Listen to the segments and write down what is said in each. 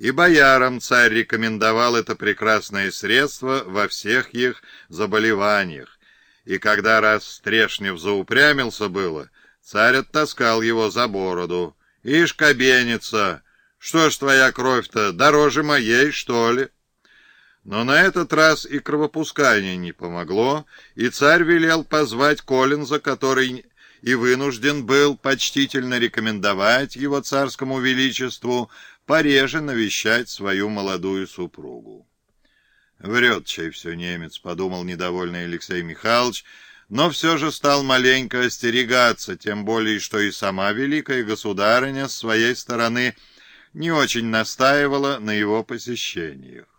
И боярам царь рекомендовал это прекрасное средство во всех их заболеваниях. И когда раз Стрешнев заупрямился было, царь оттаскал его за бороду. «Ишь, кабеница, что ж твоя кровь-то, дороже моей, что ли?» Но на этот раз и кровопускание не помогло, и царь велел позвать Коллинза, который и вынужден был почтительно рекомендовать его царскому величеству пореже навещать свою молодую супругу. «Врет чай все немец», — подумал недовольный Алексей Михайлович, но все же стал маленько остерегаться, тем более, что и сама великая государыня с своей стороны не очень настаивала на его посещениях.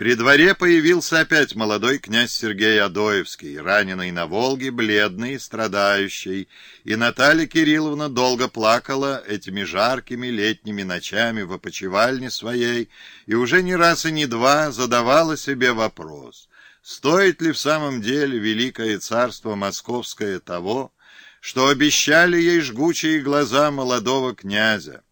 При дворе появился опять молодой князь Сергей Адоевский, раненый на Волге, бледный, страдающий, и Наталья Кирилловна долго плакала этими жаркими летними ночами в опочивальне своей и уже не раз и не два задавала себе вопрос, стоит ли в самом деле великое царство московское того, что обещали ей жгучие глаза молодого князя,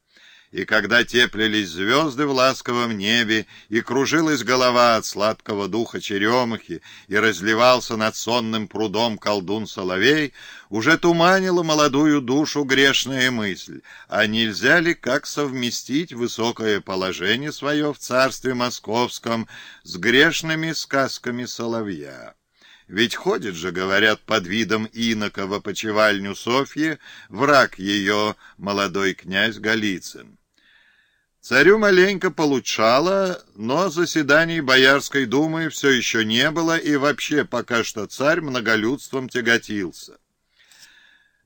и когда теплились звезды в ласковом небе, и кружилась голова от сладкого духа черемухи, и разливался над сонным прудом колдун-соловей, уже туманила молодую душу грешная мысль, а нельзя ли как совместить высокое положение свое в царстве московском с грешными сказками соловья? Ведь ходит же, говорят, под видом инока в опочивальню Софьи враг ее, молодой князь Голицын. Царю маленько получало, но заседаний Боярской думы все еще не было, и вообще пока что царь многолюдством тяготился.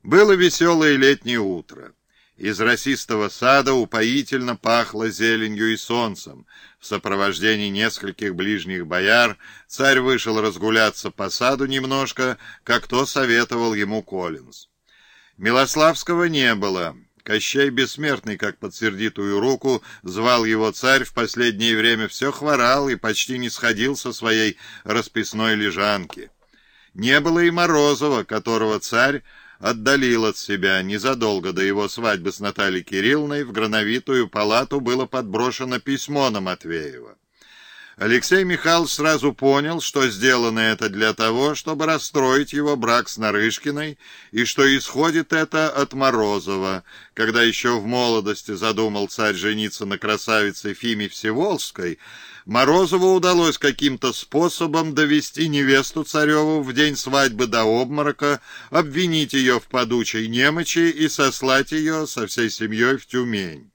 Было веселое летнее утро. Из росистого сада упоительно пахло зеленью и солнцем. В сопровождении нескольких ближних бояр царь вышел разгуляться по саду немножко, как то советовал ему Коллинз. Милославского не было. Кощей Бессмертный, как под сердитую руку, звал его царь, в последнее время все хворал и почти не сходил со своей расписной лежанки. Не было и Морозова, которого царь отдалил от себя. Незадолго до его свадьбы с Натальей Кирилловной в грановитую палату было подброшено письмо на Матвеева. Алексей Михайлович сразу понял, что сделано это для того, чтобы расстроить его брак с Нарышкиной, и что исходит это от Морозова, когда еще в молодости задумал царь жениться на красавице Фиме Всеволжской, Морозову удалось каким-то способом довести невесту цареву в день свадьбы до обморока, обвинить ее в падучей немочи и сослать ее со всей семьей в Тюмень.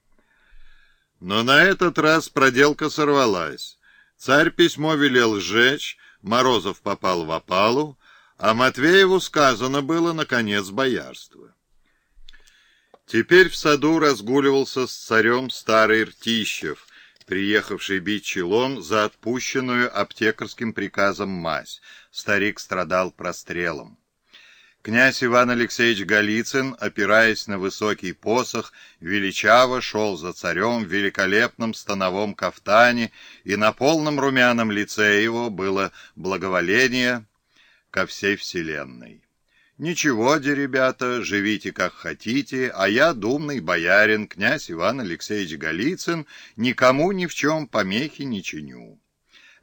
Но на этот раз проделка сорвалась. Царь письмо велел сжечь, Морозов попал в опалу, а Матвееву сказано было, наконец, боярство. Теперь в саду разгуливался с царем старый Ртищев, приехавший бить челом за отпущенную аптекарским приказом мазь. Старик страдал прострелом. Князь Иван Алексеевич Голицын, опираясь на высокий посох, величаво шел за царем в великолепном становом кафтане, и на полном румяном лице его было благоволение ко всей вселенной. «Ничего, де, ребята, живите как хотите, а я, думный боярин, князь Иван Алексеевич Голицын, никому ни в чем помехи не чиню».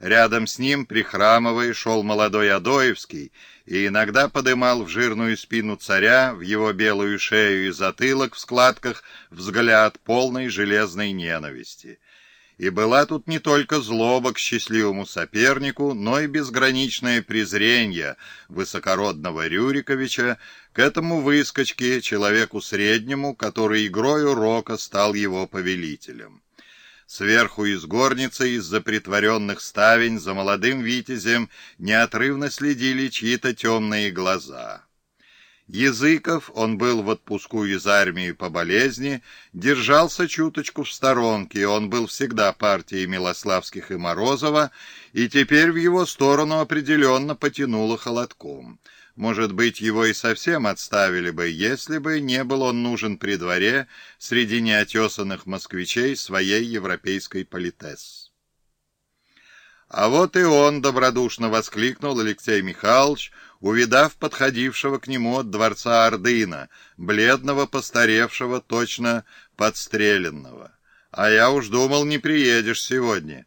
Рядом с ним, прихрамывая, шел молодой Адоевский и иногда подымал в жирную спину царя, в его белую шею и затылок в складках взгляд полной железной ненависти. И была тут не только злоба к счастливому сопернику, но и безграничное презрение высокородного Рюриковича к этому выскочке, человеку среднему, который игрою рока стал его повелителем. Сверху из горницы, из-за притворенных ставень, за молодым витязем неотрывно следили чьи-то темные глаза. Языков, он был в отпуску из армии по болезни, держался чуточку в сторонке, он был всегда партией Милославских и Морозова, и теперь в его сторону определенно потянуло холодком. Может быть, его и совсем отставили бы, если бы не был он нужен при дворе среди неотесанных москвичей своей европейской политес. А вот и он, добродушно воскликнул Алексей Михайлович, увидав подходившего к нему от дворца Ордына, бледного, постаревшего, точно подстреленного. А я уж думал, не приедешь сегодня.